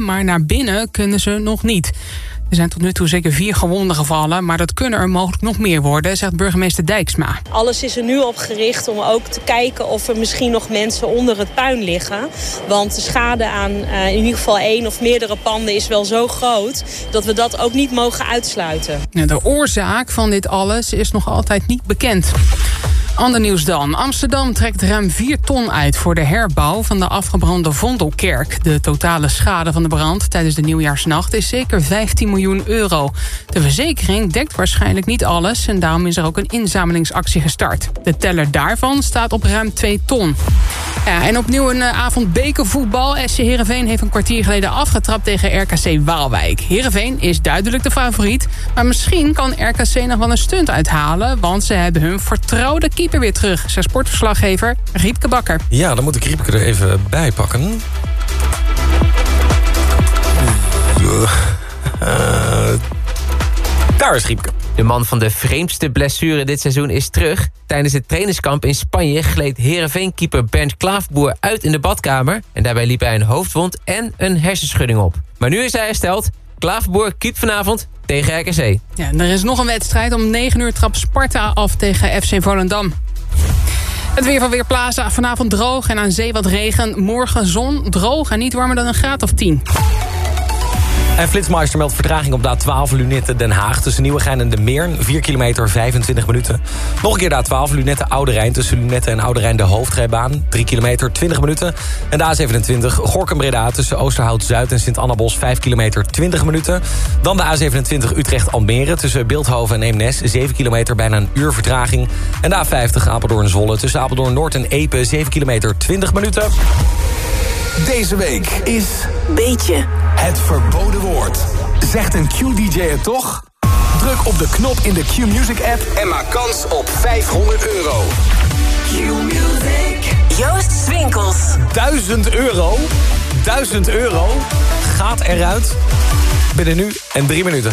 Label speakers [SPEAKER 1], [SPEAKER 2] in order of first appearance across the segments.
[SPEAKER 1] maar naar binnen kunnen ze nog niet. Er zijn tot nu toe zeker vier gewonden gevallen... maar dat kunnen er mogelijk nog meer worden, zegt burgemeester Dijksma.
[SPEAKER 2] Alles is er nu op gericht om ook te kijken of er misschien nog mensen onder het puin liggen. Want de schade aan uh, in ieder geval één of meerdere panden is wel zo groot... dat we dat ook niet mogen uitsluiten.
[SPEAKER 1] De oorzaak van dit alles is nog altijd niet bekend. Ander nieuws dan. Amsterdam trekt ruim 4 ton uit voor de herbouw van de afgebrande Vondelkerk. De totale schade van de brand tijdens de nieuwjaarsnacht is zeker 15 miljoen euro. De verzekering dekt waarschijnlijk niet alles en daarom is er ook een inzamelingsactie gestart. De teller daarvan staat op ruim 2 ton. Ja, en opnieuw een uh, avond bekervoetbal. SC Heerenveen heeft een kwartier geleden afgetrapt tegen RKC Waalwijk. Heerenveen is duidelijk de favoriet, maar misschien kan RKC nog wel een stunt uithalen, want ze hebben hun vertrouwde keeper weer terug, zijn sportverslaggever Riepke Bakker.
[SPEAKER 3] Ja, dan moet ik Riepke er even bij pakken. Uh, daar is Riepke.
[SPEAKER 4] De man van de vreemdste blessure dit seizoen is terug. Tijdens het trainingskamp in Spanje gleed Heerenveen-keeper Bernd Klaafboer uit in de badkamer. En daarbij liep hij een hoofdwond en een hersenschudding op. Maar nu is hij hersteld. Klaafboer keept vanavond tegen RKC.
[SPEAKER 1] Ja, er is nog een wedstrijd. Om 9 uur trap Sparta af tegen FC Volendam. Het weer van Weerplaza. Vanavond droog en aan zee wat regen. Morgen zon, droog en niet warmer dan een graad of 10.
[SPEAKER 3] En Flitsmeister meldt vertraging op de A12 Lunetten Den Haag... tussen Nieuwegein en de Meern, 4 kilometer, 25 minuten. Nog een keer de A12 Lunetten Oude Rijn... tussen Lunetten en Oude Rijn de hoofdrijbaan, 3 kilometer, 20 minuten. En de A27 Gorkum-Breda tussen Oosterhout-Zuid en Sint-Annabos... 5 kilometer, 20 minuten. Dan de A27 Utrecht-Almere tussen Beeldhoven en Eemnes... 7 kilometer, bijna een uur vertraging. En de A50 Apeldoorn-Zwolle tussen Apeldoorn-Noord en Epe... 7 kilometer, 20 minuten.
[SPEAKER 5] Deze week is...
[SPEAKER 6] Beetje.
[SPEAKER 5] Het verboden woord. Zegt een Q-DJ het toch? Druk op de knop in de Q-Music app en maak kans op 500 euro.
[SPEAKER 6] Q-Music. Joost Swinkels.
[SPEAKER 3] 1000 euro. 1000 euro gaat eruit binnen nu en drie minuten.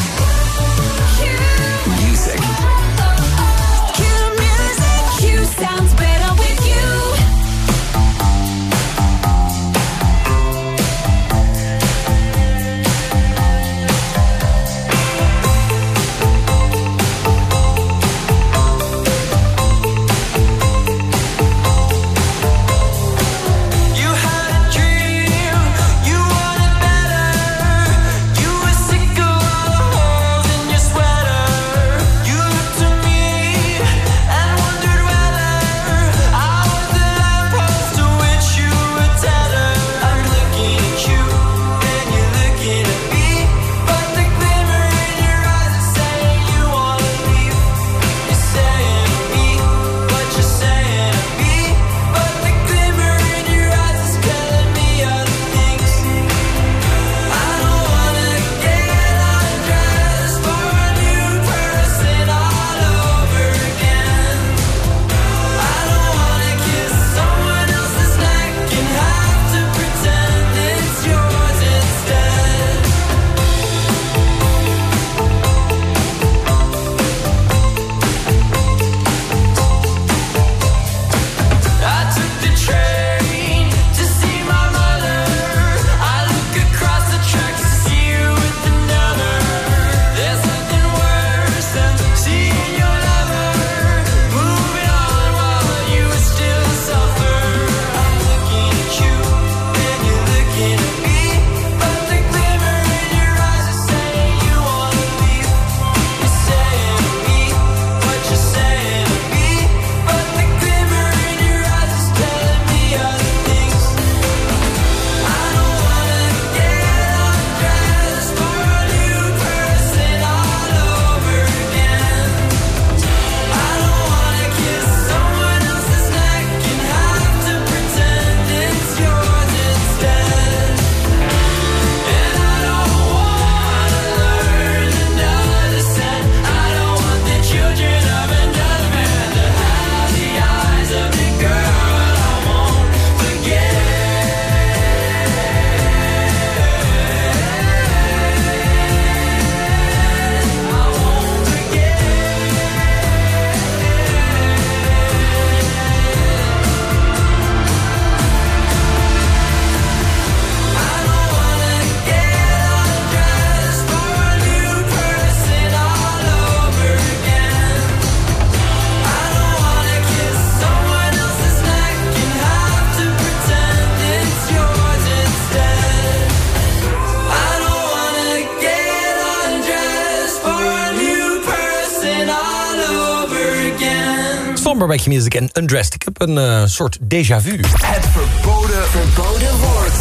[SPEAKER 7] Barbecue Music en Undressed. Ik heb een eh, soort déjà vu.
[SPEAKER 3] Het verboden
[SPEAKER 8] Verboden woord.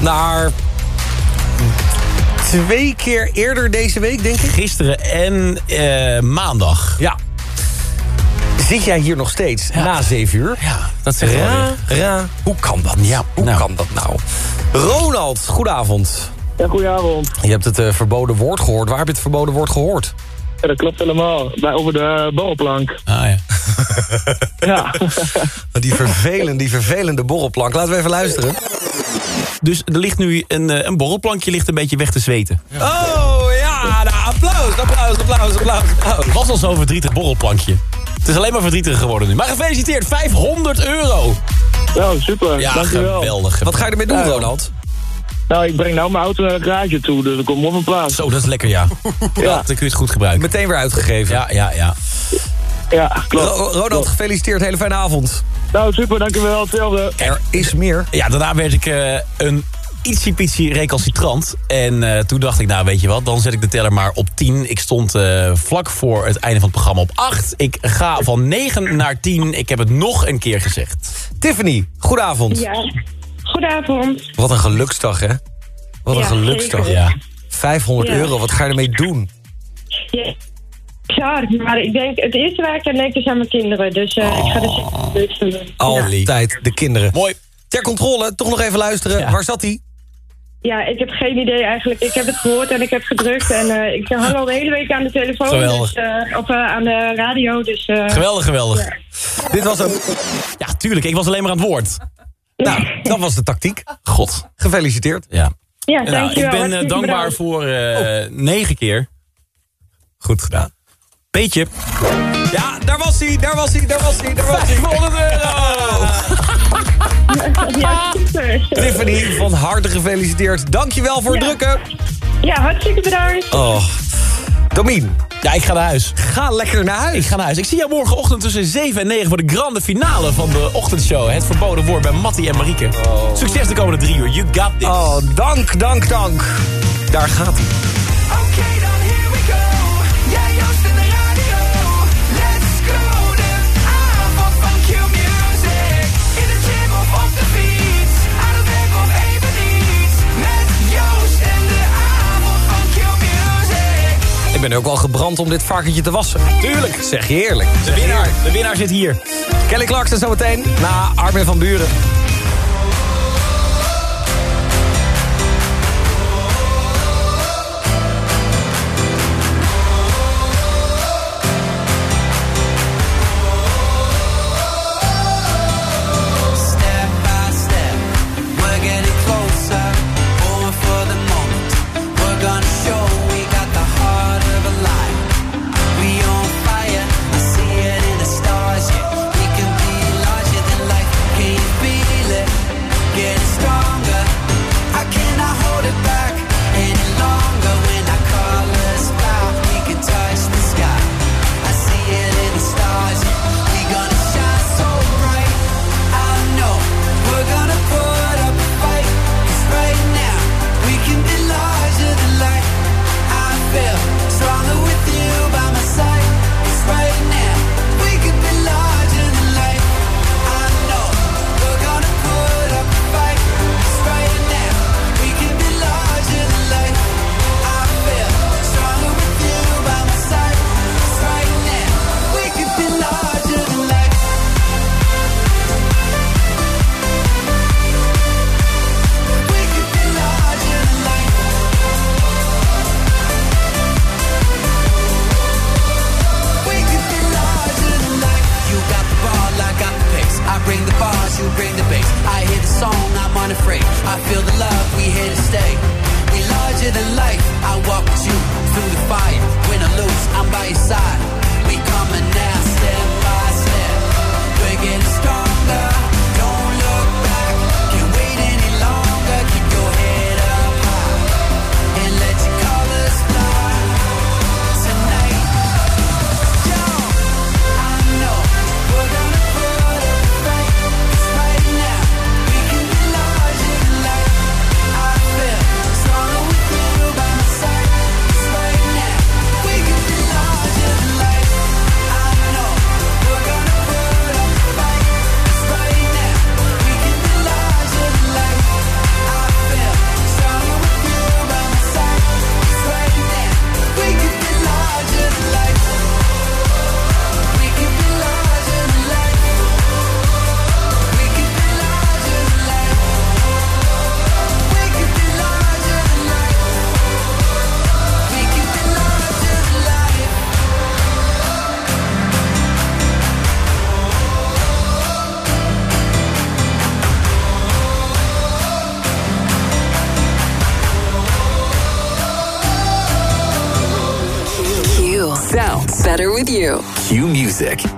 [SPEAKER 7] Naar twee keer eerder deze week, denk ik.
[SPEAKER 9] Gisteren en eh, maandag.
[SPEAKER 7] Ja. Zit jij hier nog steeds na zeven uur?
[SPEAKER 9] Ja, dat zeg ik wel
[SPEAKER 7] Ra. Hoe kan dat? Ja, hoe
[SPEAKER 9] nou.
[SPEAKER 7] kan dat nou? Ronald, goedenavond.
[SPEAKER 10] Ja, goedenavond.
[SPEAKER 7] Je hebt het eh, verboden woord gehoord. Waar heb je het verboden woord gehoord?
[SPEAKER 10] Ja, dat klopt helemaal. Bij, over de uh, borrelplank.
[SPEAKER 9] Ah, ja.
[SPEAKER 10] Ja.
[SPEAKER 7] Die vervelende, die vervelende borrelplank. Laten we even luisteren.
[SPEAKER 9] Dus er ligt nu een, eh, een borrelplankje ligt een beetje weg te zweten.
[SPEAKER 7] Oh ja, nou, applaus, applaus, applaus, applaus,
[SPEAKER 9] was al zo'n verdrietig borrelplankje. Het is alleen maar verdrietiger geworden nu. Maar gefeliciteerd, 500 euro.
[SPEAKER 10] Nou, super.
[SPEAKER 9] Ja,
[SPEAKER 10] Dankjewel.
[SPEAKER 9] geweldig.
[SPEAKER 7] Wat ga je ermee doen,
[SPEAKER 10] Ja.
[SPEAKER 7] Ronald?
[SPEAKER 10] Nou, ik breng nou mijn auto naar de garage toe, dus ik kom op een plaats.
[SPEAKER 9] Zo, dat is lekker, ja. ja. Dan kun je het goed gebruiken.
[SPEAKER 7] Meteen weer uitgegeven.
[SPEAKER 9] Ja, ja, ja.
[SPEAKER 10] Ja, klopt.
[SPEAKER 7] Ro- Ronald, gefeliciteerd. Hele fijne avond.
[SPEAKER 10] Nou, super, dankjewel. Hetzelfde.
[SPEAKER 7] Er is meer.
[SPEAKER 9] Ja, daarna werd ik eh, een ietsje recalcitrant. En eh, toen dacht ik, nou weet je wat, dan zet ik de teller maar op 10. Ik stond eh, vlak voor het einde van het programma op 8. Ik ga van 9 naar 10. Ik heb het nog een keer gezegd.
[SPEAKER 7] Tiffany, goedenavond.
[SPEAKER 11] Ja, goedenavond.
[SPEAKER 7] Wat een geluksdag, hè? Wat een
[SPEAKER 11] Ja,
[SPEAKER 7] geluksdag.
[SPEAKER 11] zeker.
[SPEAKER 9] Ja.
[SPEAKER 7] 500
[SPEAKER 11] Ja.
[SPEAKER 7] euro, wat ga je ermee doen?
[SPEAKER 11] Ja. Bizar, maar ik denk, het eerste waar ik aan denk is aan mijn kinderen. Dus eh, ik ga er zeker doen. Ja.
[SPEAKER 7] Altijd de kinderen.
[SPEAKER 9] Mooi.
[SPEAKER 7] Ter controle, toch nog even luisteren.
[SPEAKER 9] Ja.
[SPEAKER 7] Waar zat hij?
[SPEAKER 11] ja, ik heb geen idee eigenlijk. Ik heb het gehoord en ik heb gedrukt. En eh, ik hang al de hele week aan de telefoon.
[SPEAKER 9] Geweldig.
[SPEAKER 11] Dus, eh, of eh, aan de radio. Dus, eh,
[SPEAKER 9] Geweldig, geweldig.
[SPEAKER 11] Ja.
[SPEAKER 7] Dit was hem.
[SPEAKER 9] Ja, tuurlijk. Ik was alleen maar aan het woord.
[SPEAKER 7] Nou, dat was de tactiek.
[SPEAKER 9] God.
[SPEAKER 7] Gefeliciteerd.
[SPEAKER 9] Ja.
[SPEAKER 11] ja,
[SPEAKER 9] Nou,
[SPEAKER 11] dankjewel.
[SPEAKER 9] ik ben dankbaar
[SPEAKER 11] bedankt.
[SPEAKER 9] voor eh, negen keer.
[SPEAKER 7] Goed gedaan.
[SPEAKER 9] Peetje.
[SPEAKER 7] Ja, daar was hij, daar was hij, daar was hij, daar was hij.
[SPEAKER 9] 500 euro!
[SPEAKER 11] Ja, super.
[SPEAKER 7] Tiffany, van harte gefeliciteerd. Dankjewel voor het
[SPEAKER 11] Ja.
[SPEAKER 7] drukken.
[SPEAKER 11] Ja, hartstikke bedankt.
[SPEAKER 7] Oh. Domien,
[SPEAKER 9] Ja, ik ga naar huis.
[SPEAKER 7] ga lekker naar huis.
[SPEAKER 9] Ik ga naar huis. Ik zie jou morgenochtend tussen 7 en 9 voor de grande finale van de ochtendshow. Het verboden woord bij Mattie en Marieke. Succes de komende drie uur. You got this.
[SPEAKER 7] Oh, dank, dank, dank. Daar gaat hij. Ben ook wel gebrand om dit varkentje te wassen.
[SPEAKER 9] Tuurlijk.
[SPEAKER 7] Zeg je eerlijk.
[SPEAKER 9] De winnaar. De winnaar zit hier.
[SPEAKER 7] Kelly Clarkson zometeen na Armin van Buren.
[SPEAKER 5] Q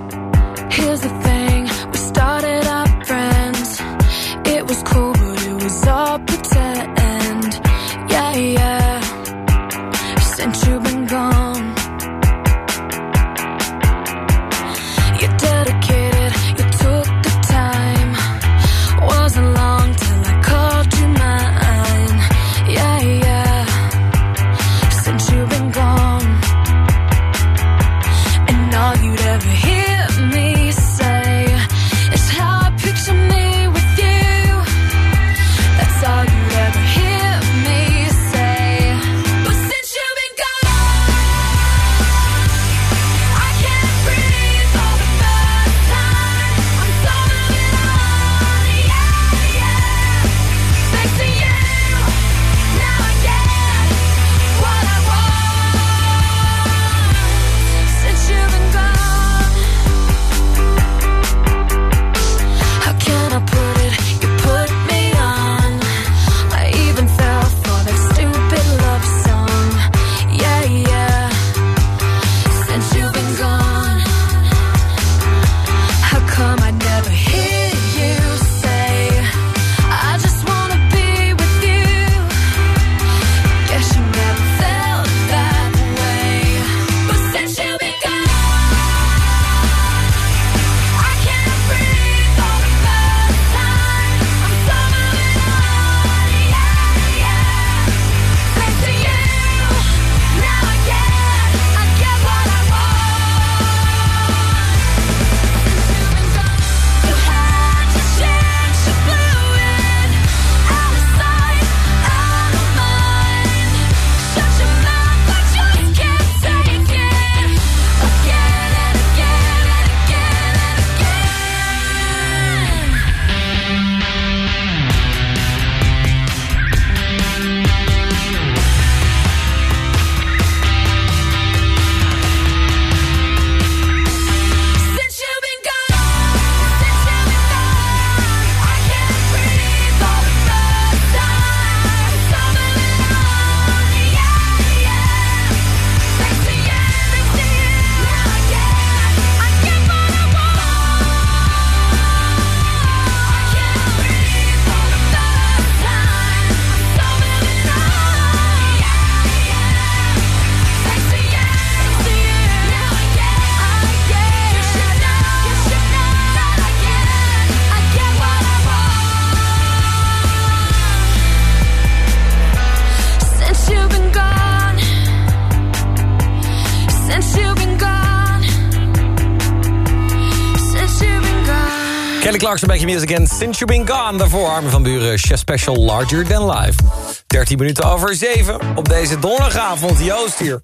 [SPEAKER 3] Clarkson je music en Since You Been Gone. Daarvoor Armin van Buren, Chef Special Larger Than Life. 13 minuten over 7 op deze donderdagavond. Joost hier.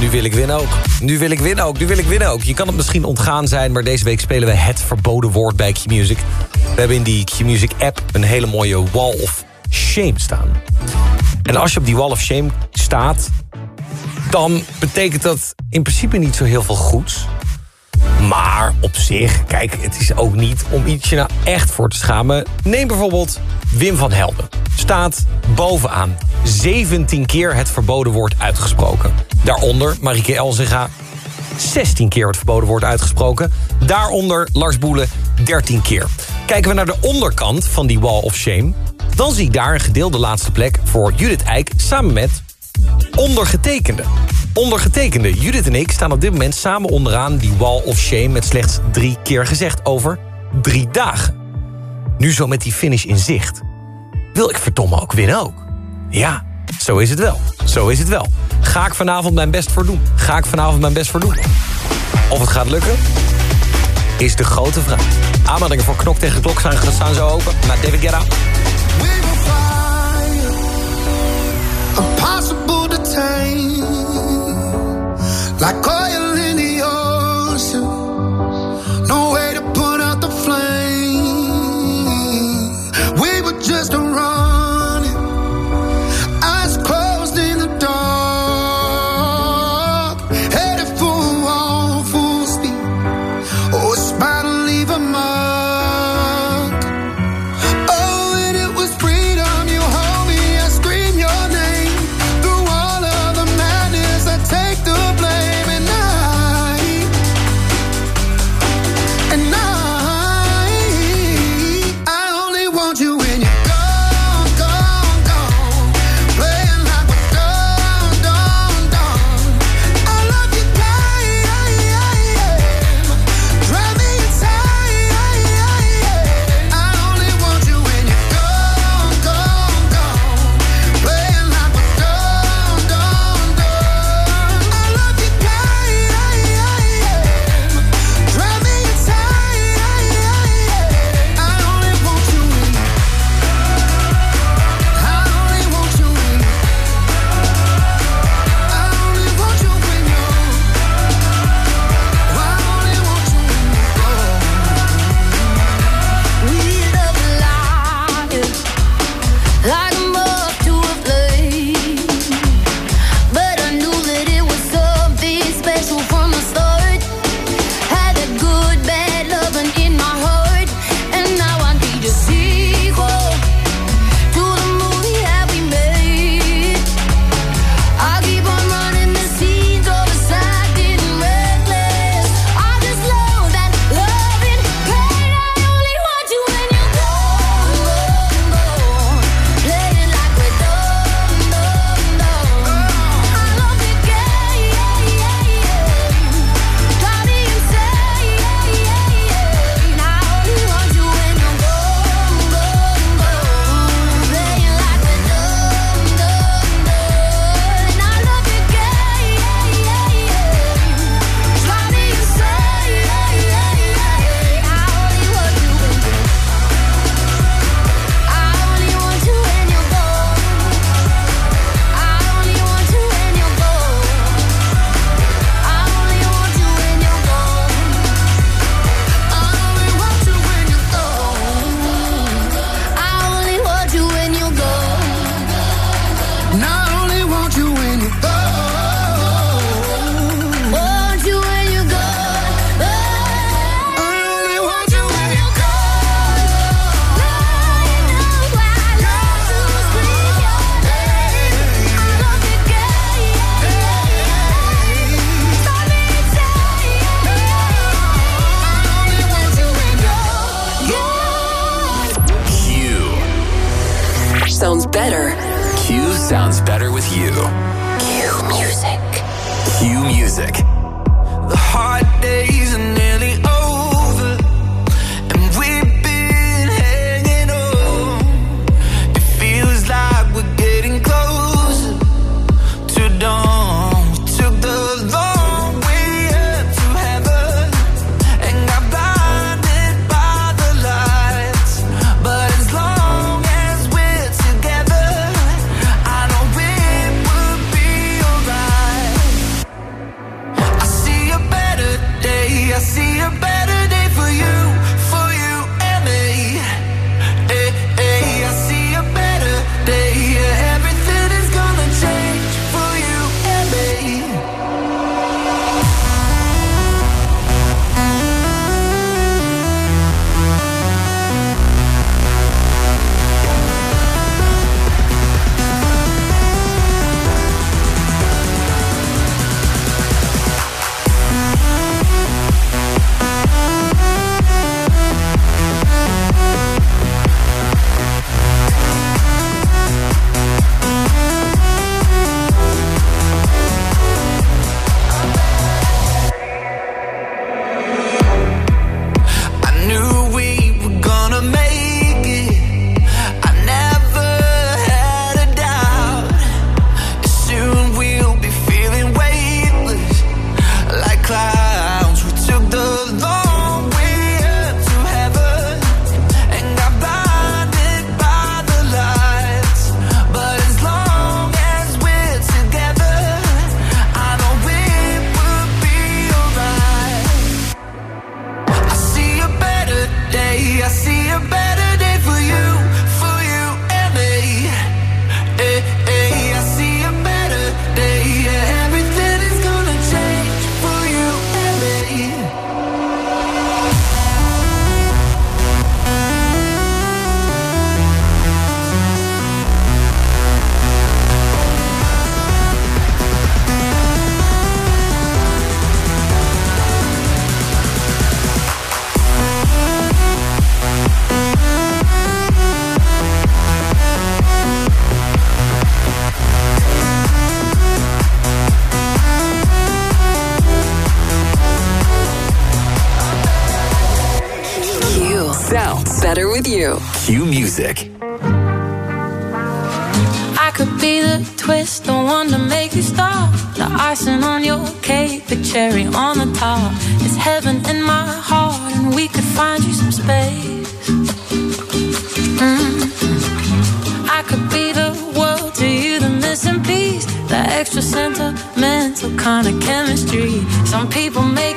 [SPEAKER 3] Nu wil ik winnen ook. Nu wil ik winnen ook. Nu wil ik winnen ook. Je kan het misschien ontgaan zijn, maar deze week spelen we het verboden woord bij Q-Music. We hebben in die Q-Music app een hele mooie wall of shame staan. En als je op die wall of shame staat... dan betekent dat in principe niet zo heel veel goeds. Maar op zich, kijk, het is ook niet om ietsje nou echt voor te schamen. Neem bijvoorbeeld Wim van Helden. Staat bovenaan 17 keer het verboden woord uitgesproken. Daaronder Marieke Elzinga 16 keer het verboden woord uitgesproken. Daaronder Lars Boelen 13 keer. Kijken we naar de onderkant van die wall of shame... dan zie ik daar een gedeelde laatste plek voor Judith Eijk... samen met ondergetekende. Ondergetekende, Judith en ik staan op dit moment samen onderaan die wall of shame... met slechts drie keer gezegd over drie dagen. Nu zo met die finish in zicht. Wil ik verdomme ook winnen ook? Ja, zo is het wel. Zo is het wel. Ga ik vanavond mijn best voor doen? Ga ik vanavond mijn best voor doen? Of het gaat lukken? Is de grote vraag. Aanmeldingen voor Knok tegen Klok staan, staan zo open. Naar David Guetta.
[SPEAKER 12] Like oil
[SPEAKER 13] is better
[SPEAKER 14] with you.
[SPEAKER 13] Cue music.
[SPEAKER 14] Cue music.
[SPEAKER 7] The days are nearly over. see, I see a better
[SPEAKER 15] cherry on the top. It's heaven in my heart, and we could find you some space. Mm. I could be the world to you, the missing piece, the extra sentimental kind of chemistry. Some people make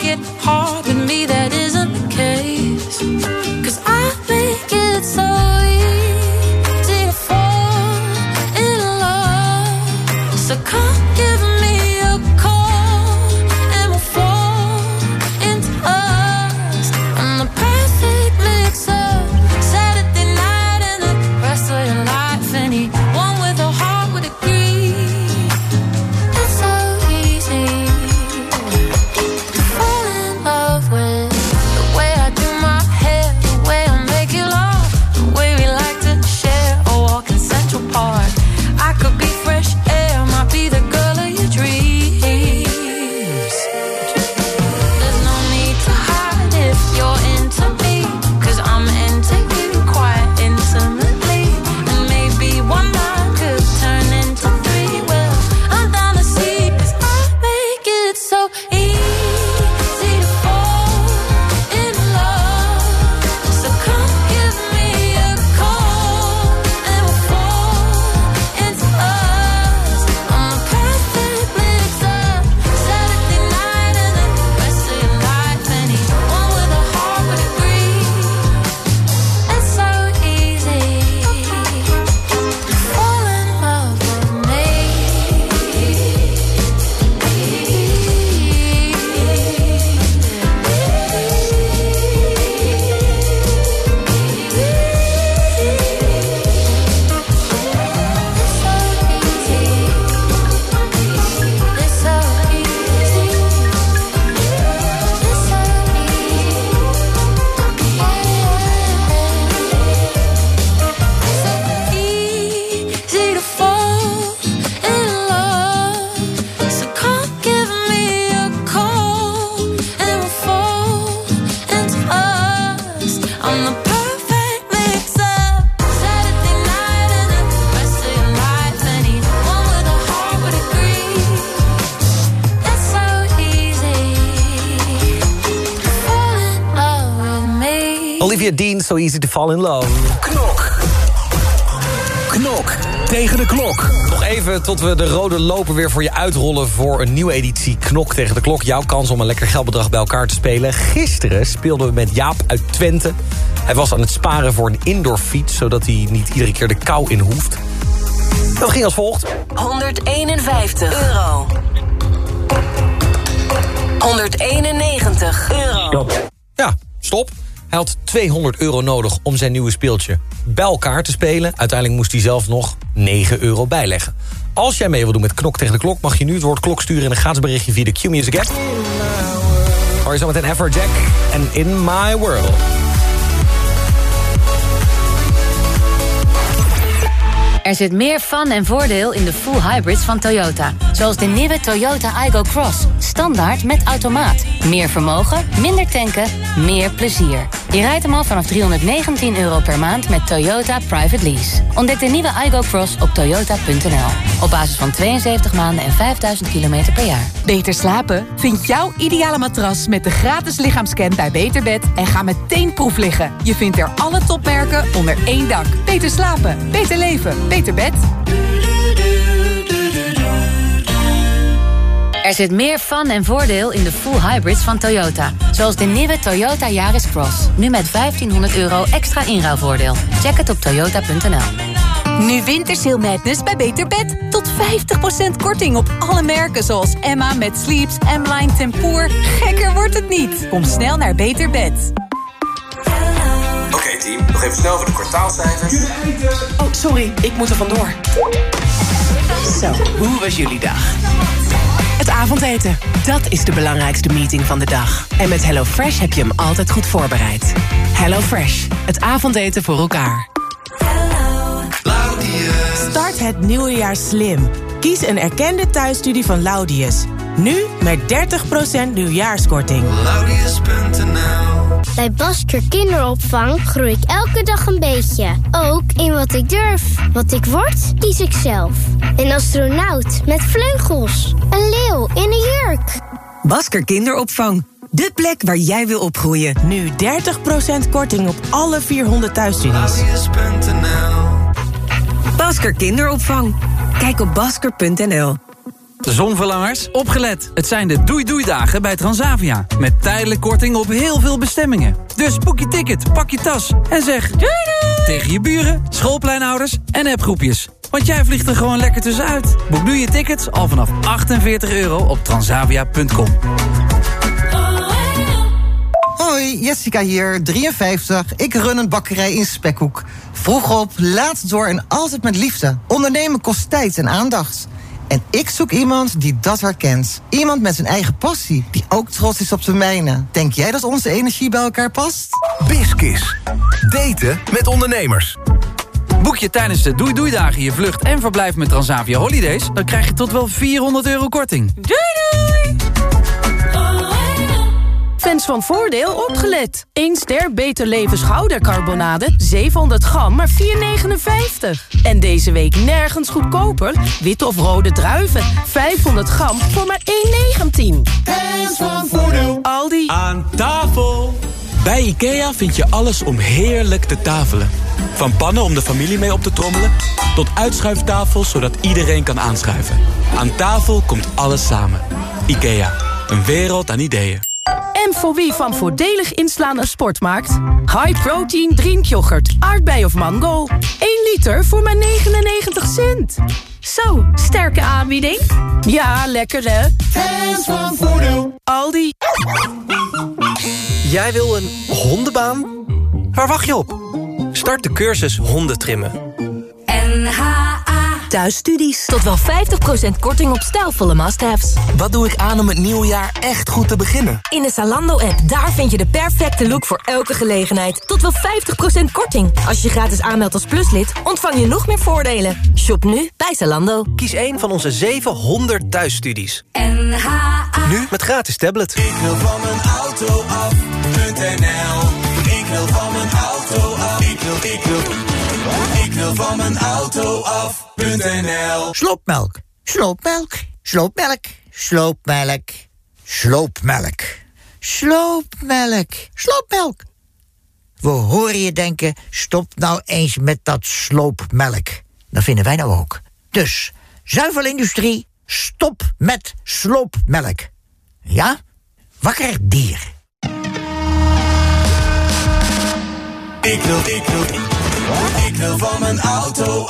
[SPEAKER 15] So Easy to Fall in Love.
[SPEAKER 16] Knok. Knok tegen de klok.
[SPEAKER 3] Nog even tot we de rode loper weer voor je uitrollen... voor een nieuwe editie Knok tegen de klok. Jouw kans om een lekker geldbedrag bij elkaar te spelen. Gisteren speelden we met Jaap uit Twente. Hij was aan het sparen voor een indoorfiets... zodat hij niet iedere keer de kou in hoeft. Dat ging als volgt.
[SPEAKER 6] 151 euro. 191 euro.
[SPEAKER 3] Ja, stop. Hij had 200 euro nodig om zijn nieuwe speeltje bij elkaar te spelen. Uiteindelijk moest hij zelf nog 9 euro bijleggen. Als jij mee wil doen met Knok tegen de klok... mag je nu het woord klok sturen in een gratis berichtje via de Q-Music app. Hoor je zo meteen Afrojack en In My World.
[SPEAKER 17] Er zit meer fun en voordeel in de full hybrids van Toyota. Zoals de nieuwe Toyota Igo Cross. Standaard met automaat. Meer vermogen, minder tanken, meer plezier. Je rijdt hem al vanaf 319 euro per maand met Toyota Private Lease. Ontdek de nieuwe Igo Cross op toyota.nl. Op basis van 72 maanden en 5000 kilometer per jaar.
[SPEAKER 18] Beter slapen? Vind jouw ideale matras met de gratis lichaamscan bij Beterbed en ga meteen proef liggen. Je vindt er alle topmerken onder één dak. Beter slapen, beter leven, beter bed.
[SPEAKER 17] Er zit meer fun en voordeel in de full hybrids van Toyota. Zoals de nieuwe Toyota Yaris Cross. Nu met 1500 euro extra inruilvoordeel. Check het op toyota.nl.
[SPEAKER 18] Nu Wintersail Madness bij Beter Bed. Tot 50% korting op alle merken zoals Emma met Sleeps, M-Line Tempoor. Gekker wordt het niet. Kom snel naar Beter Bed.
[SPEAKER 19] Oké team, nog even snel voor de kwartaalcijfers.
[SPEAKER 20] Oh, sorry, ik moet er vandoor. Zo, hoe was jullie dag? Avondeten, dat is de belangrijkste meeting van de dag. En met HelloFresh heb je hem altijd goed voorbereid. HelloFresh, het avondeten voor elkaar.
[SPEAKER 21] Start het nieuwe jaar slim. Kies een erkende thuisstudie van Laudius. Nu met 30% nieuwjaarskorting.
[SPEAKER 22] Bij Basker Kinderopvang groei ik elke dag een beetje. Ook in wat ik durf. Wat ik word, kies ik zelf. Een astronaut met vleugels. Een leeuw in een jurk.
[SPEAKER 23] Basker Kinderopvang. De plek waar jij wil opgroeien.
[SPEAKER 21] Nu 30% korting op alle 400 thuisstudies.
[SPEAKER 23] Basker Kinderopvang. Kijk op basker.nl.
[SPEAKER 24] Zonverlangers, opgelet. Het zijn de doei-doei-dagen bij Transavia. Met tijdelijk korting op heel veel bestemmingen. Dus boek je ticket, pak je tas en zeg... Doei doei! Tegen je buren, schoolpleinouders en appgroepjes. Want jij vliegt er gewoon lekker tussenuit. Boek nu je tickets al vanaf 48 euro op transavia.com.
[SPEAKER 25] Hoi, Jessica hier, 53. Ik run een bakkerij in Spekhoek. Vroeg op, laat door en altijd met liefde. Ondernemen kost tijd en aandacht. En ik zoek iemand die dat herkent. Iemand met zijn eigen passie, die ook trots is op zijn mijne. Denk jij dat onze energie bij elkaar past?
[SPEAKER 16] Biskis. Daten met ondernemers.
[SPEAKER 24] Boek je tijdens de doei-doei-dagen je vlucht en verblijf met Transavia Holidays... dan krijg je tot wel 400 euro korting.
[SPEAKER 18] Doei doei! Fans van Voordeel opgelet. 1 ster Beter Leven schoudercarbonade, 700 gram, maar 4,59. En deze week nergens goedkoper. Witte of rode druiven, 500 gram voor maar 1,19.
[SPEAKER 12] Fans van Voordeel.
[SPEAKER 18] Aldi.
[SPEAKER 26] Aan tafel! Bij IKEA vind je alles om heerlijk te tafelen. Van pannen om de familie mee op te trommelen... tot uitschuiftafels zodat iedereen kan aanschuiven. Aan tafel komt alles samen. IKEA, een wereld aan ideeën.
[SPEAKER 18] En voor wie van voordelig inslaan een sport maakt? High protein drinkyoghurt, aardbei of mango. 1 liter voor maar 99 cent. Zo, sterke aanbieding. Ja, lekker hè?
[SPEAKER 12] Fans van Voordeel.
[SPEAKER 18] Aldi.
[SPEAKER 27] Jij wil een hondenbaan? Waar wacht je op? Start de cursus hondentrimmen.
[SPEAKER 28] NHA Thuisstudies. Tot wel 50% korting op stijlvolle must-haves.
[SPEAKER 27] Wat doe ik aan om het nieuwe jaar echt goed te beginnen?
[SPEAKER 28] In de Zalando-app, daar vind je de perfecte look voor elke gelegenheid. Tot wel 50% korting. Als je gratis aanmeldt als pluslid, ontvang je nog meer voordelen. Shop nu bij Zalando.
[SPEAKER 27] Kies een van onze 700 thuisstudies.
[SPEAKER 28] NHA
[SPEAKER 27] Nu met gratis tablet.
[SPEAKER 7] Ik wil van mijn auto af.nl Ik wil van mijn auto af. Ik wil, ik wil, wil van mijn auto af.nl
[SPEAKER 25] Sloopmelk, sloopmelk, sloopmelk, sloopmelk, sloopmelk, sloopmelk, sloopmelk. we horen je denken... stop nou eens met dat sloopmelk. Dat vinden wij nou ook. Dus, zuivelindustrie, stop met sloopmelk. Ja? Wakker dier.
[SPEAKER 29] Ik wil, ik wil, ik wil van mijn auto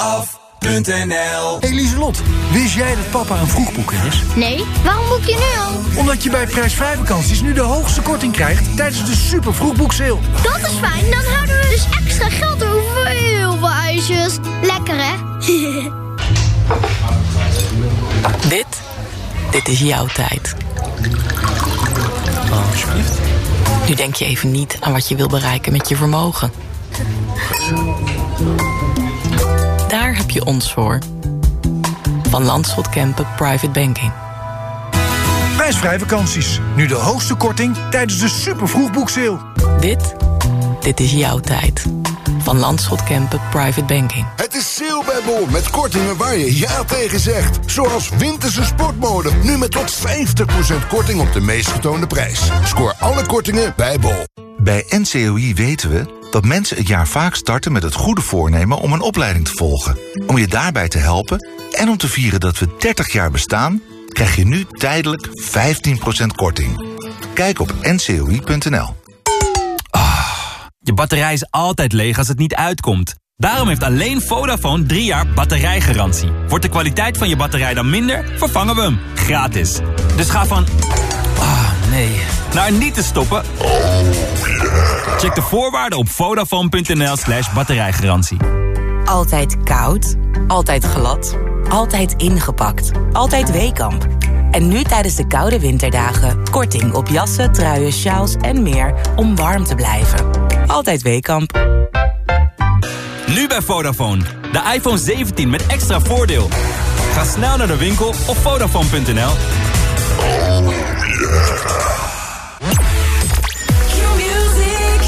[SPEAKER 30] Hey Lieselot, wist jij dat papa een vroegboeker is?
[SPEAKER 31] Nee, waarom boek je nu al?
[SPEAKER 30] Omdat je bij prijsvrij vakanties nu de hoogste korting krijgt tijdens de super vroegboekseil.
[SPEAKER 31] Dat is fijn, dan houden we dus extra geld over voor heel veel ijsjes. Lekker hè?
[SPEAKER 32] Dit, dit is jouw tijd.
[SPEAKER 9] Oh, alsjeblieft.
[SPEAKER 32] Nu denk je even niet aan wat je wil bereiken met je vermogen. Daar heb je ons voor. Van Landschot Kempen Private Banking.
[SPEAKER 30] Prijsvrij vakanties. Nu de hoogste korting tijdens de super vroegboekseil.
[SPEAKER 32] Dit, dit is jouw tijd. Van Landschot Kempen Private Banking.
[SPEAKER 33] Het is sale bij Bol met kortingen waar je ja tegen zegt. Zoals winterse sportmode. Nu met tot 50% korting op de meest getoonde prijs. Scoor alle kortingen bij Bol.
[SPEAKER 27] Bij NCOI weten we dat mensen het jaar vaak starten met het goede voornemen om een opleiding te volgen. Om je daarbij te helpen en om te vieren dat we 30 jaar bestaan, krijg je nu tijdelijk 15% korting. Kijk op ncoi.nl.
[SPEAKER 34] Je batterij is altijd leeg als het niet uitkomt. Daarom heeft alleen Vodafone 3 jaar batterijgarantie. Wordt de kwaliteit van je batterij dan minder, vervangen we hem. Gratis. Dus ga van... Nee. Naar niet te stoppen. Check de voorwaarden op vodafone.nl slash batterijgarantie.
[SPEAKER 17] Altijd koud, altijd glad, altijd ingepakt, altijd Weekamp. En nu tijdens de koude winterdagen korting op jassen, truien, sjaals en meer om warm te blijven. Altijd Weekamp.
[SPEAKER 34] Nu bij Vodafone. De iPhone 17 met extra voordeel. Ga snel naar de winkel op vodafone.nl.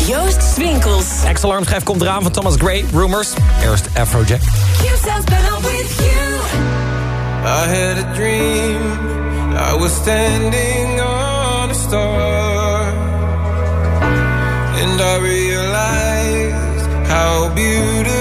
[SPEAKER 6] Joost Swinkels.
[SPEAKER 3] Ex-alarmschijf komt eraan van Thomas Gray, Rumors. Eerst Afrojack.
[SPEAKER 35] I had a dream. I was standing on a star. And I realized how beautiful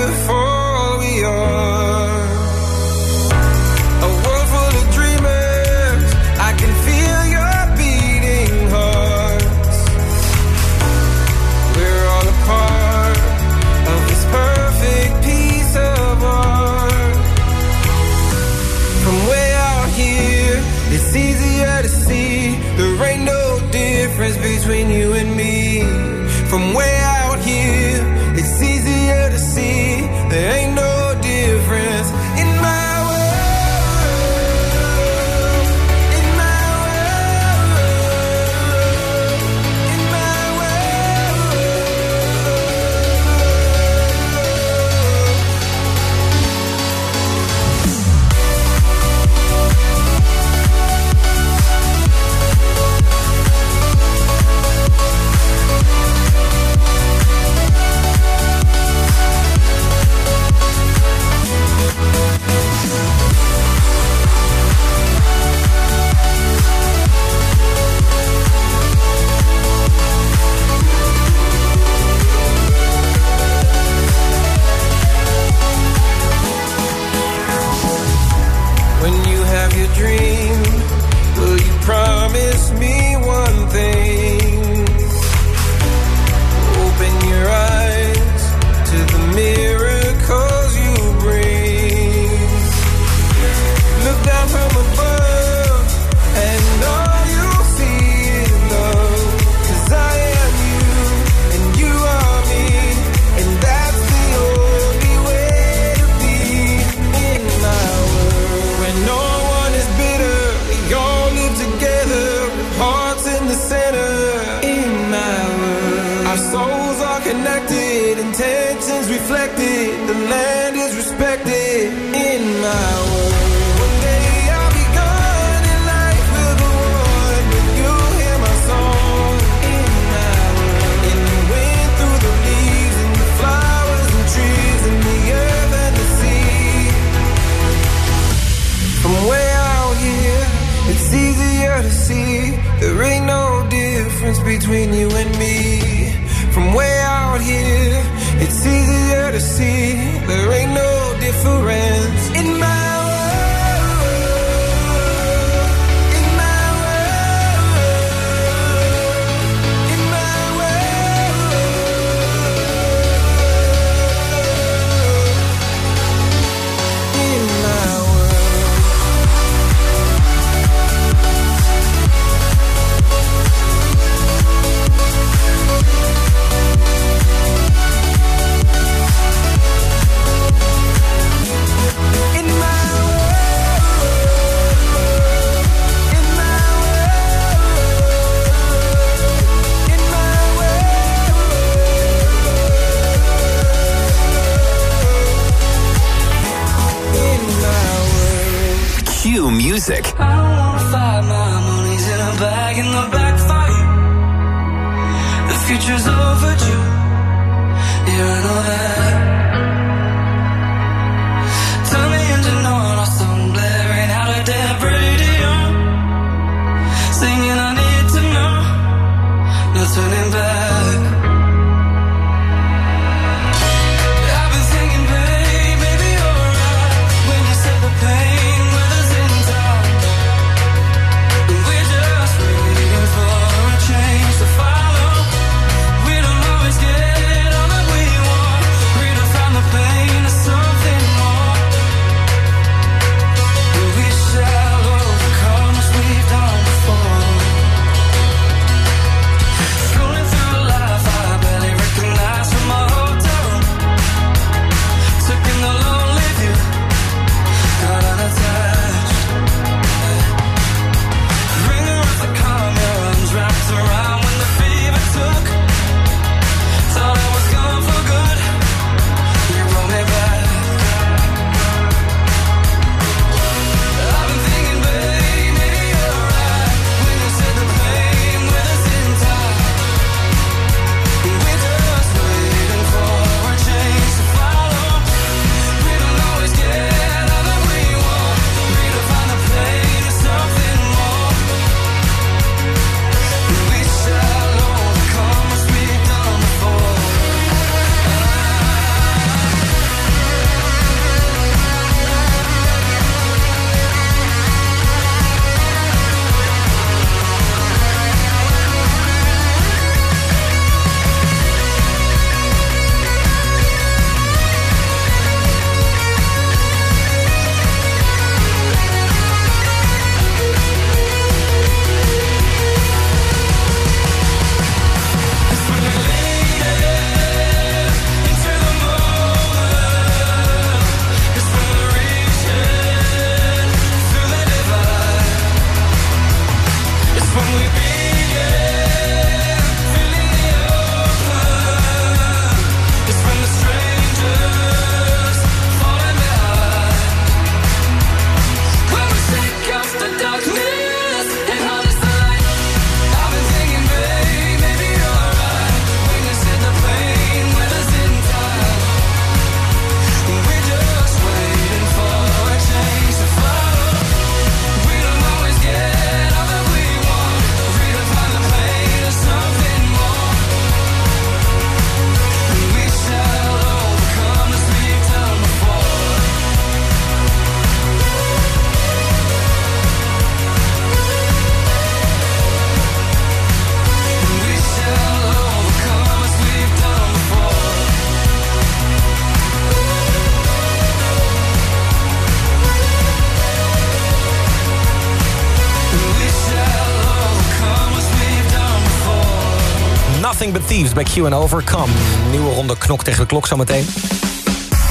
[SPEAKER 3] Thieves bij Q Overcome. Nieuwe ronde knok tegen de klok zometeen.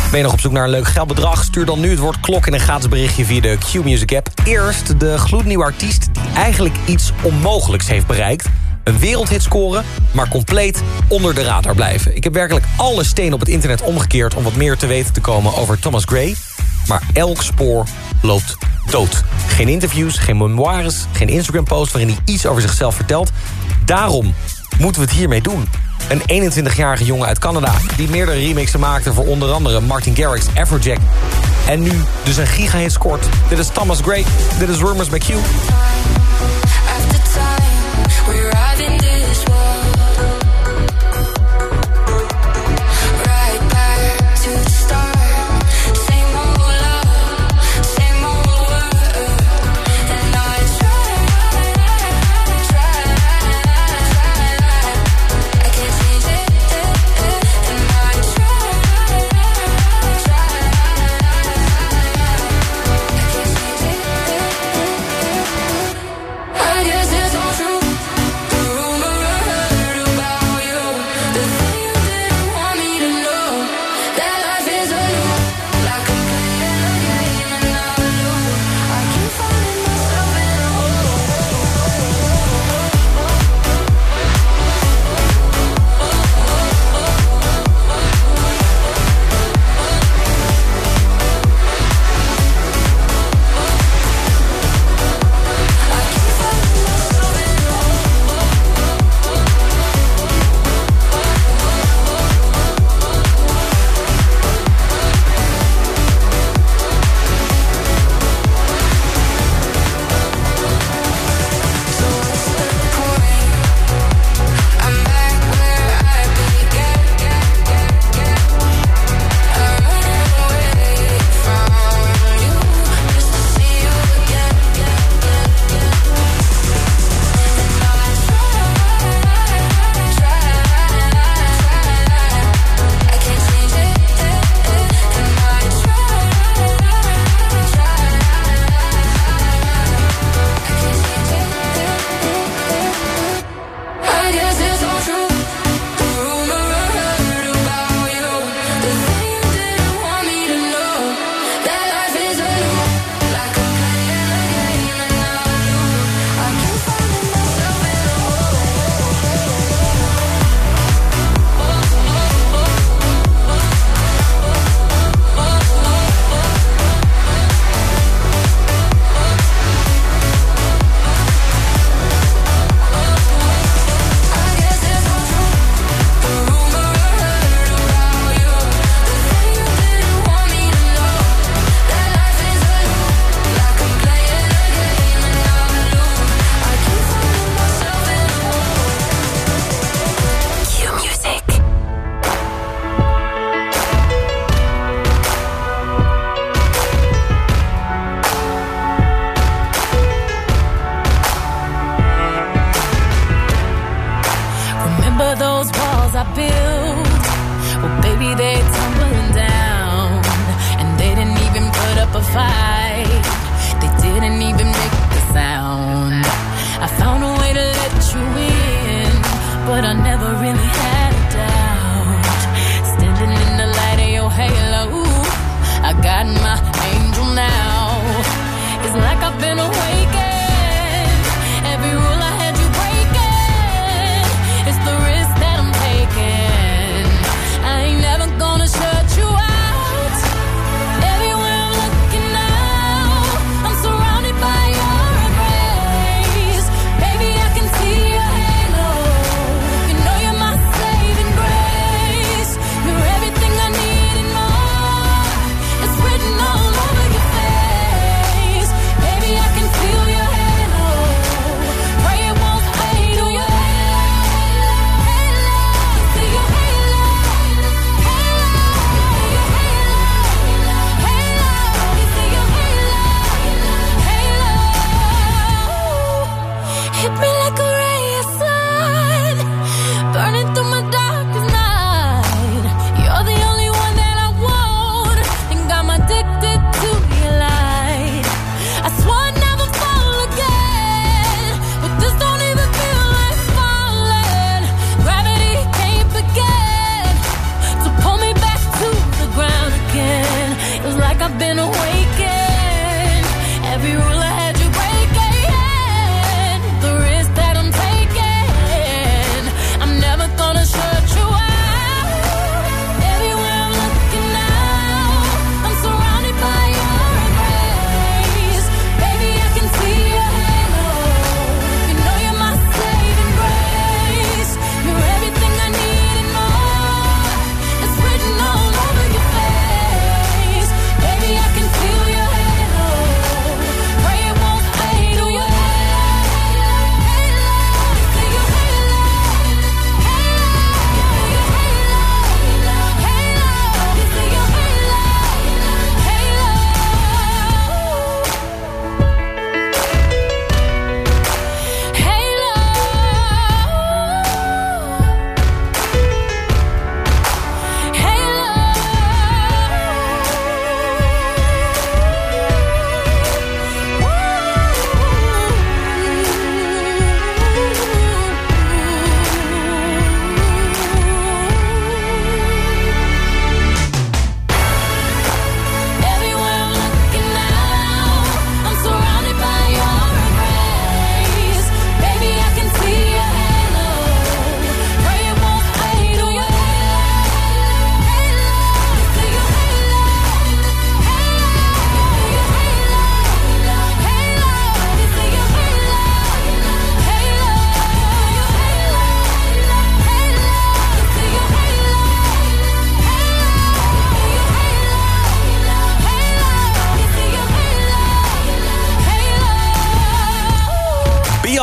[SPEAKER 3] Ben je nog op zoek naar een leuk geldbedrag? Stuur dan nu het woord klok in een gratis berichtje via de Q-Music app. Eerst de gloednieuwe artiest die eigenlijk iets onmogelijks heeft bereikt. Een wereldhit scoren, maar compleet onder de radar blijven. Ik heb werkelijk alle stenen op het internet omgekeerd... om wat meer te weten te komen over Thomas Gray. Maar elk spoor loopt dood. Geen interviews, geen memoires, geen Instagram-post... waarin hij iets over zichzelf vertelt. Daarom moeten we het hiermee doen? Een 21-jarige jongen uit Canada die meerdere remixen maakte... voor onder andere Martin Garrix, Afrojack. En nu dus een gigahit scoort. Dit is Thomas Gray, dit is Rumors
[SPEAKER 15] McHugh.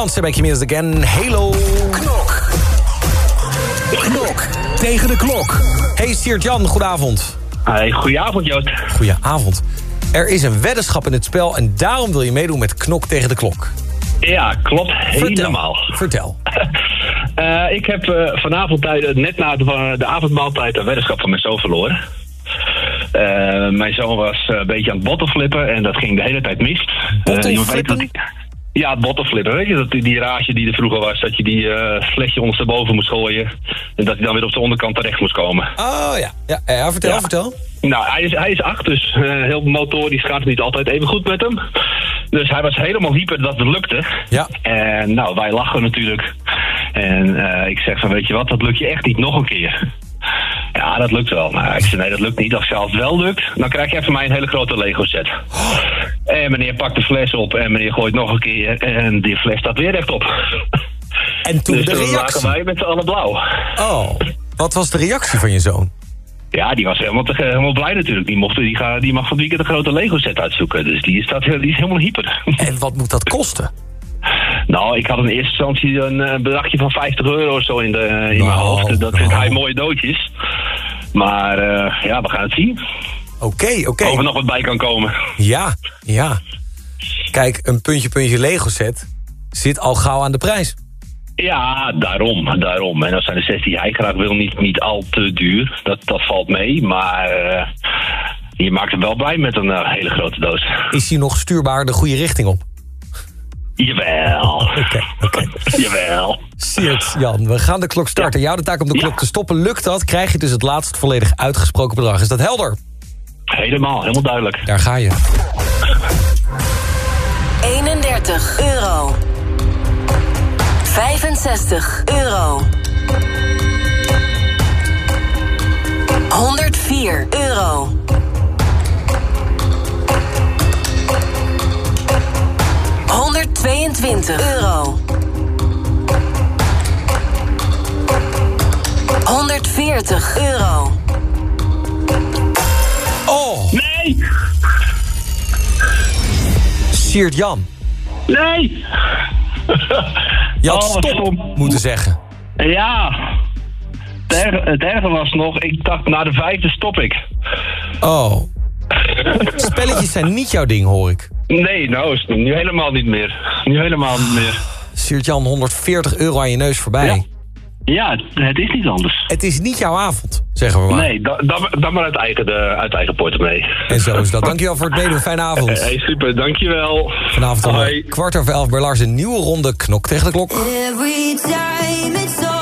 [SPEAKER 3] Beyoncé bij Music Again. Halo.
[SPEAKER 36] Knok. Knok tegen de klok.
[SPEAKER 3] Hey Siert Jan, goedenavond.
[SPEAKER 37] Hey, goedenavond Joost.
[SPEAKER 3] Goedenavond. Er is een weddenschap in het spel en daarom wil je meedoen met Knok tegen de klok.
[SPEAKER 37] Ja, klopt. Helemaal.
[SPEAKER 3] Vertel.
[SPEAKER 37] Eh, ik heb eh, vanavond tijd- net na de, de avondmaaltijd een weddenschap van mijn zoon verloren. Eh, mijn zoon was eh, een beetje aan het bottenflippen en dat ging de hele tijd mis. Eh, je weet dat hij- ja, het bottenflippen, weet je? Dat die, die rage die er vroeger was, dat je die eh, flesje ondersteboven moest gooien. En dat hij dan weer op de onderkant terecht moest komen.
[SPEAKER 3] Oh ja, ja, ja vertel,
[SPEAKER 37] Ja.
[SPEAKER 3] vertel.
[SPEAKER 37] Nou, hij is, hij is acht, dus eh, heel motorisch gaat het niet altijd even goed met hem. Dus hij was helemaal hyper dat het lukte.
[SPEAKER 3] Ja.
[SPEAKER 37] En nou, wij lachen natuurlijk. En eh, ik zeg van, weet je wat, dat lukt je echt niet nog een keer. Ja, dat lukt wel. Maar ik zei, nee, dat lukt niet. Als het wel lukt, dan krijg je van mij een hele grote Lego set. En meneer pakt de fles op en meneer gooit nog een keer en die fles staat weer rechtop.
[SPEAKER 3] En toen
[SPEAKER 37] dus
[SPEAKER 3] de reactie.
[SPEAKER 37] wij met z'n allen blauw.
[SPEAKER 3] Oh, wat was de reactie van je zoon?
[SPEAKER 37] Ja, die was helemaal, te- helemaal blij natuurlijk. Die, mocht, die, ga, die mag van het weekend een grote Lego set uitzoeken. Dus die, staat, heel- die is helemaal hyper.
[SPEAKER 3] En wat moet dat kosten?
[SPEAKER 37] Nou, ik had in eerste instantie een eh, bedragje van 50 euro of zo in, de, in mijn hoofd. Dat vindt hij mooie doodjes. Maar eh, ja, we gaan het zien.
[SPEAKER 3] Oké, oké.
[SPEAKER 37] Of er nog wat bij kan komen.
[SPEAKER 3] Ja, ja. Kijk, een puntje puntje Lego set zit al gauw aan de prijs.
[SPEAKER 37] Ja, daarom, daarom. En dan zijn de 16 die hij graag wil niet, niet al te duur. Dat, dat valt mee, maar eh, je maakt hem wel blij met een eh, hele grote doos.
[SPEAKER 3] Is hij nog stuurbaar de goede richting op?
[SPEAKER 37] Jawel.
[SPEAKER 3] Oké, oké.
[SPEAKER 37] Jawel.
[SPEAKER 3] Siert, Jan, we gaan de klok starten. Jou de taak om de klok te stoppen. Lukt dat, krijg je dus het laatst volledig uitgesproken bedrag. Is dat helder?
[SPEAKER 37] Helemaal, helemaal duidelijk.
[SPEAKER 3] Daar ga je.
[SPEAKER 6] 31 euro. 65 euro. 104 euro. 122 euro. 140 euro.
[SPEAKER 3] Oh!
[SPEAKER 37] Nee!
[SPEAKER 3] Siert Jan.
[SPEAKER 37] Nee!
[SPEAKER 3] Je had
[SPEAKER 37] Oh,
[SPEAKER 3] stop
[SPEAKER 37] stom.
[SPEAKER 3] moeten zeggen.
[SPEAKER 37] Ja. Het erge, het erge was nog, ik dacht na de vijfde stop ik.
[SPEAKER 3] Oh. Spelletjes zijn niet jouw ding, hoor ik.
[SPEAKER 37] Nee, nou is het nu helemaal niet meer. Nu helemaal niet meer.
[SPEAKER 3] Siert Jan, 140 euro aan je neus voorbij.
[SPEAKER 37] Ja, het, het is niet anders.
[SPEAKER 3] Het is niet jouw avond, zeggen we maar.
[SPEAKER 37] Nee, dan, dan, dan maar uit eigen, de, uit eigen portemonnee.
[SPEAKER 3] En zo is dat. Dankjewel voor het meedoen. Fijne avond.
[SPEAKER 37] Hey, super, dankjewel.
[SPEAKER 3] Vanavond om kwart over elf bij Lars een nieuwe ronde Knok tegen de klok.
[SPEAKER 22] Every time it's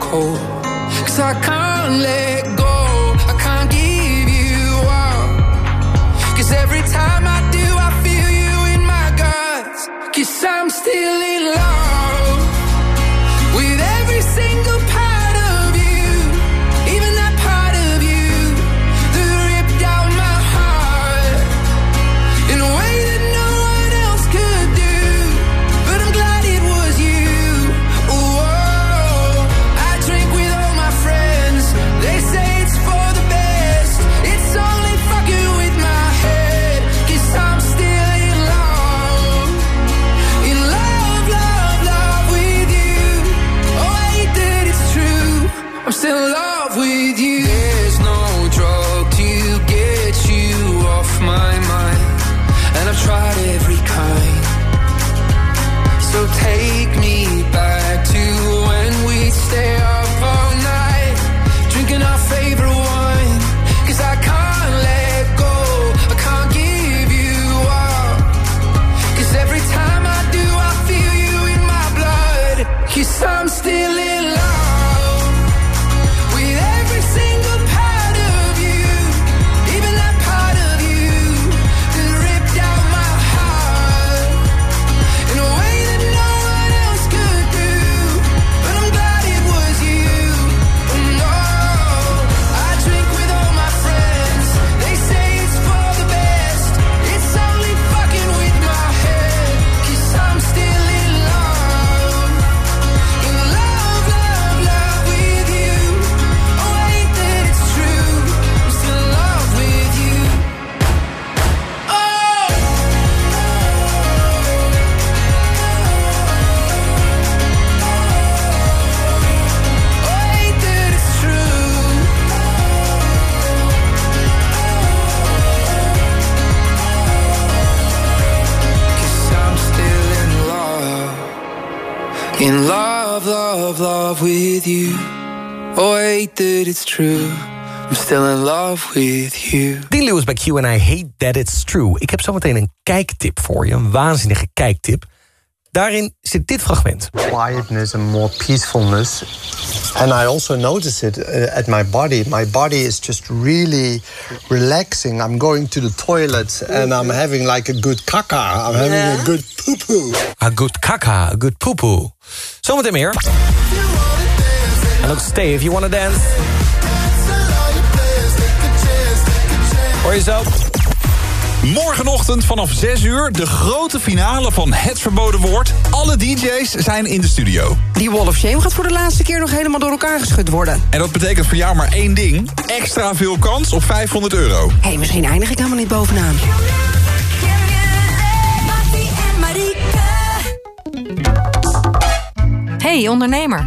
[SPEAKER 35] cold?
[SPEAKER 3] Bij Q en I hate that it's true. Ik heb zometeen een kijktip voor je, een waanzinnige kijktip. Daarin zit dit fragment.
[SPEAKER 38] quietness and more peacefulness. And I also notice it uh, at my body. My body is just really relaxing. I'm going to the toilet and I'm having like a good kaka. I'm having a good poo poo.
[SPEAKER 3] A good kaka, a good poepoe. Zometeen meer. En ook stay if you wanna dance. Hoor je zo?
[SPEAKER 34] Morgenochtend vanaf 6 uur de grote finale van Het Verboden Woord. Alle DJ's zijn in de studio.
[SPEAKER 22] Die Wall of Shame gaat voor de laatste keer nog helemaal door elkaar geschud worden.
[SPEAKER 34] En dat betekent voor jou maar één ding. Extra veel kans op 500 euro.
[SPEAKER 22] Hé, hey, misschien eindig ik helemaal niet bovenaan.
[SPEAKER 39] Hey ondernemer,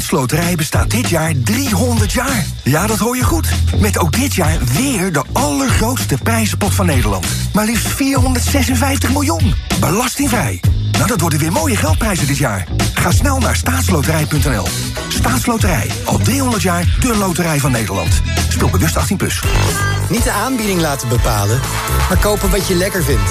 [SPEAKER 40] Staatsloterij bestaat dit jaar 300 jaar. Ja, dat hoor je goed. Met ook dit jaar weer de allergrootste prijzenpot van Nederland. Maar liefst 456 miljoen. Belastingvrij. Nou, dat worden weer mooie geldprijzen dit jaar. Ga snel naar staatsloterij.nl. Staatsloterij. Al 300 jaar de loterij van Nederland. Speel bewust 18+. Plus.
[SPEAKER 41] Niet de aanbieding laten bepalen, maar kopen wat je lekker vindt.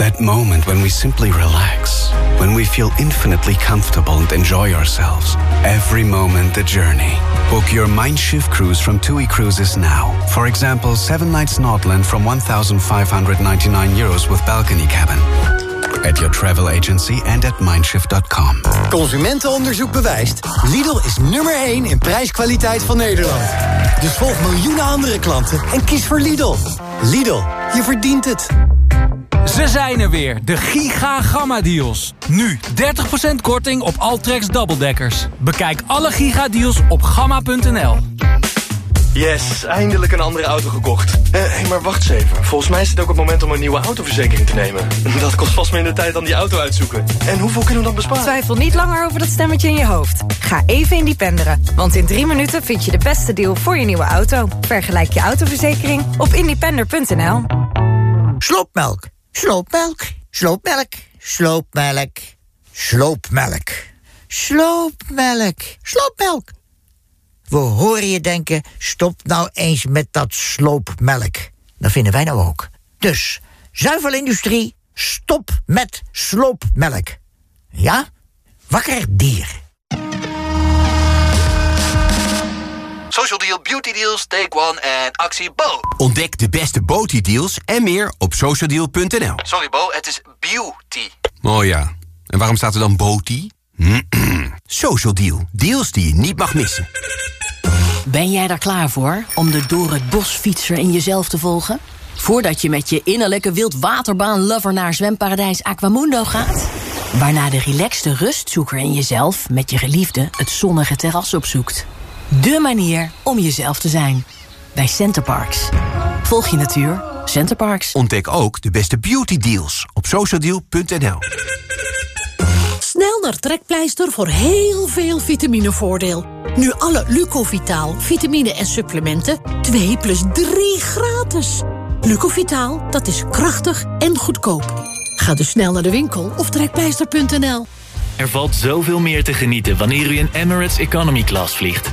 [SPEAKER 42] That moment when we simply relax, when we feel infinitely comfortable and enjoy ourselves. Every moment the journey. Book your Mindshift cruise from TUI Cruises now. For example, seven nights Nordland from 1,599 euros with balcony cabin. At your travel agency and at mindshift.com.
[SPEAKER 41] Consumentenonderzoek bewijst. Lidl is nummer 1 in prijskwaliteit van Nederland. Dus volg miljoenen andere klanten en kies voor Lidl. Lidl, je verdient het.
[SPEAKER 24] Ze zijn er weer, de Giga Gamma Deals. Nu 30% korting op Altrex dubbeldekkers. Bekijk alle Giga Deals op gamma.nl.
[SPEAKER 43] Yes, eindelijk een andere auto gekocht. Hé, hey, maar wacht eens even. Volgens mij is het ook het moment om een nieuwe autoverzekering te nemen. Dat kost vast minder tijd dan die auto uitzoeken. En hoeveel kunnen we dan besparen?
[SPEAKER 44] Twijfel niet langer over dat stemmetje in je hoofd. Ga even independeren, want in drie minuten vind je de beste deal voor je nieuwe auto. Vergelijk je autoverzekering op independer.nl.
[SPEAKER 25] Sloopmelk, sloopmelk, sloopmelk, sloopmelk, sloopmelk, sloopmelk, sloopmelk. We horen je denken, stop nou eens met dat sloopmelk. Dat vinden wij nou ook. Dus, zuivelindustrie, stop met sloopmelk. Ja? Wakker dier.
[SPEAKER 45] Social Deal, Beauty Deals, Take One en Actie Bo.
[SPEAKER 46] Ontdek de beste beauty deals en meer op socialdeal.nl.
[SPEAKER 45] Sorry Bo, het is beauty.
[SPEAKER 46] Oh ja, en waarom staat er dan beauty? Social Deal, deals die je niet mag missen.
[SPEAKER 47] Ben jij daar klaar voor om de door het bos fietser in jezelf te volgen? Voordat je met je innerlijke wildwaterbaan-lover naar zwemparadijs Aquamundo gaat? Waarna de relaxte rustzoeker in jezelf met je geliefde het zonnige terras opzoekt. De manier om jezelf te zijn. Bij Centerparks. Volg je natuur. Centerparks.
[SPEAKER 46] Ontdek ook de beste beauty deals op socialdeal.nl.
[SPEAKER 48] Snel naar Trekpleister voor heel veel vitaminevoordeel. Nu alle Lucovitaal, vitamine en supplementen 2 plus 3 gratis. Lucovitaal, dat is krachtig en goedkoop. Ga dus snel naar de winkel of trekpleister.nl.
[SPEAKER 7] Er valt zoveel meer te genieten wanneer u in Emirates Economy Class vliegt.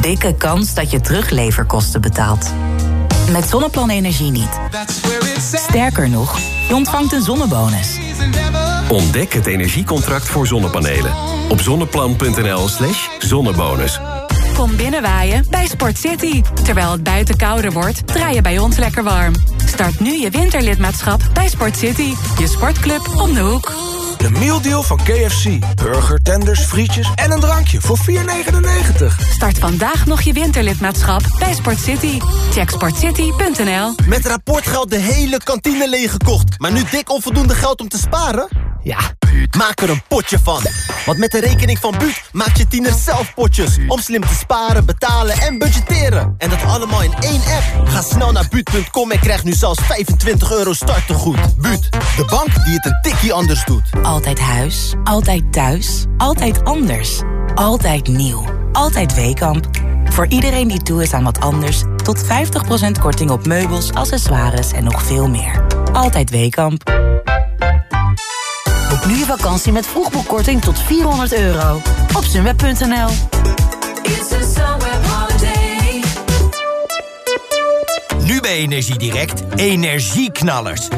[SPEAKER 17] Dikke kans dat je terugleverkosten betaalt. Met Zonneplan Energie niet. Sterker nog, je ontvangt een zonnebonus.
[SPEAKER 49] Ontdek het energiecontract voor zonnepanelen. Op zonneplan.nl slash zonnebonus.
[SPEAKER 20] Kom binnenwaaien bij Sport City. Terwijl het buiten kouder wordt, draai je bij ons lekker warm. Start nu je winterlidmaatschap bij Sport City. Je sportclub om de hoek.
[SPEAKER 35] De mealdeal van KFC. Burger, tenders, frietjes en een drankje voor 4,99.
[SPEAKER 20] Start vandaag nog je winterlidmaatschap bij Sport City. Check sportcity.nl
[SPEAKER 40] Met rapportgeld de hele kantine leeggekocht. Maar nu dik onvoldoende geld om te sparen? Ja, maak er een potje van. Want met de rekening van Buut maak je tiener zelf potjes. Om slim te sparen, betalen en budgetteren. En dat allemaal in één app. Ga snel naar Buut.com en krijg nu zelfs 25 euro startegoed. Buut, de bank die het een tikje anders doet.
[SPEAKER 17] Altijd huis, altijd thuis, altijd anders. Altijd nieuw, altijd Weekamp. Voor iedereen die toe is aan wat anders... tot 50% korting op meubels, accessoires en nog veel meer. Altijd Weekamp.
[SPEAKER 39] Boek nu je vakantie met vroegboekkorting tot 400 euro. Op sunweb.nl
[SPEAKER 50] Nu bij Energiedirect, energieknallers.